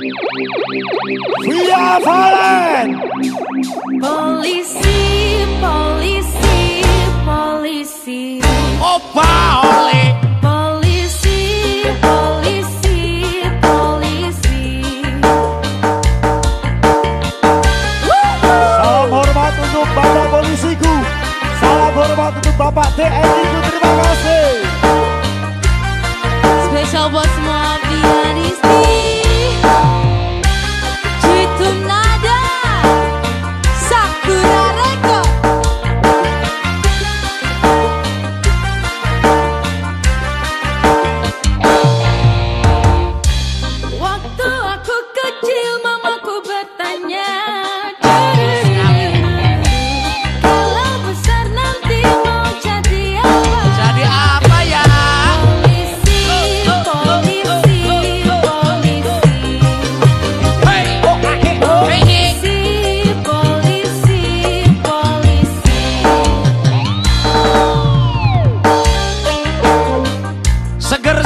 Via Valen. Polisi, polisi, polisi. Opa oleh. Polisi, polisi, polisi. Salam hormat untuk Bapak Polisiku. Salam hormat untuk Bapak TNI ku. Terima kasih. Spesial buat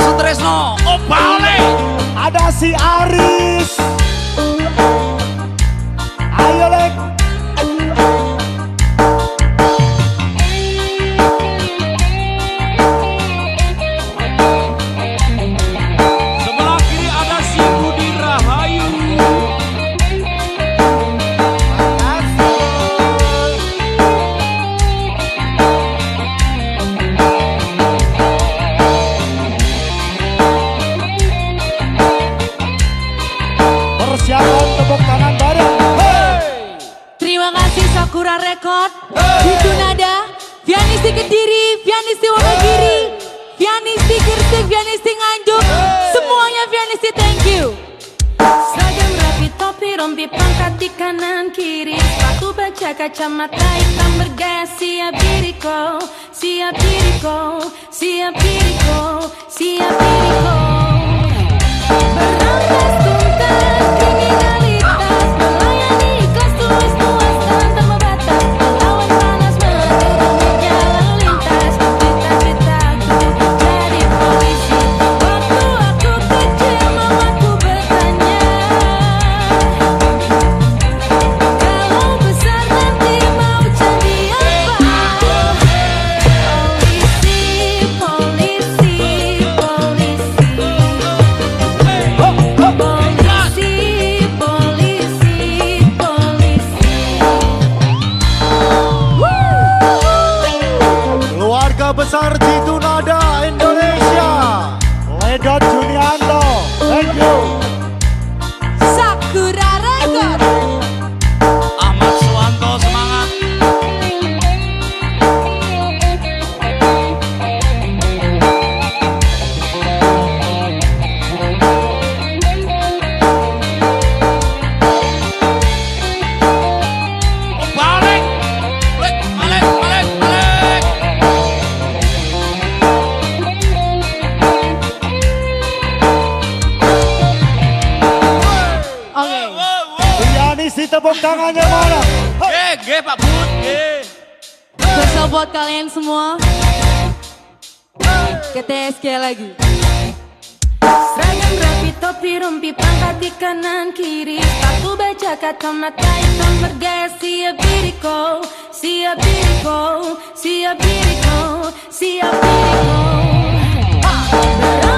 Sutresno. Opa oleh. Ada si Aris. Ayo Lek. Sakura Record Jitu Nada Pianisti Kediri Pianisti Wonogiri Pianisti Gresik Pianisti Nganjuk. Semuanya pianisti thank you. Seragam rapi topi rompi pangkat di kanan kiri. Sepatu baca kacamata hitam bergaya siap diriku Siap diriku Siap diriku Siap diriku. Berantas got to tepuk tangannya mana? G, G Pak Bud, G. Spesial buat kalian semua. KTSK lagi. Seragam rapi topi rompi pangkat di kanan kiri Sepatu baca kacamata hitam bergaya siap diriku Siap diriku, siap diriku, siap diriku Berantas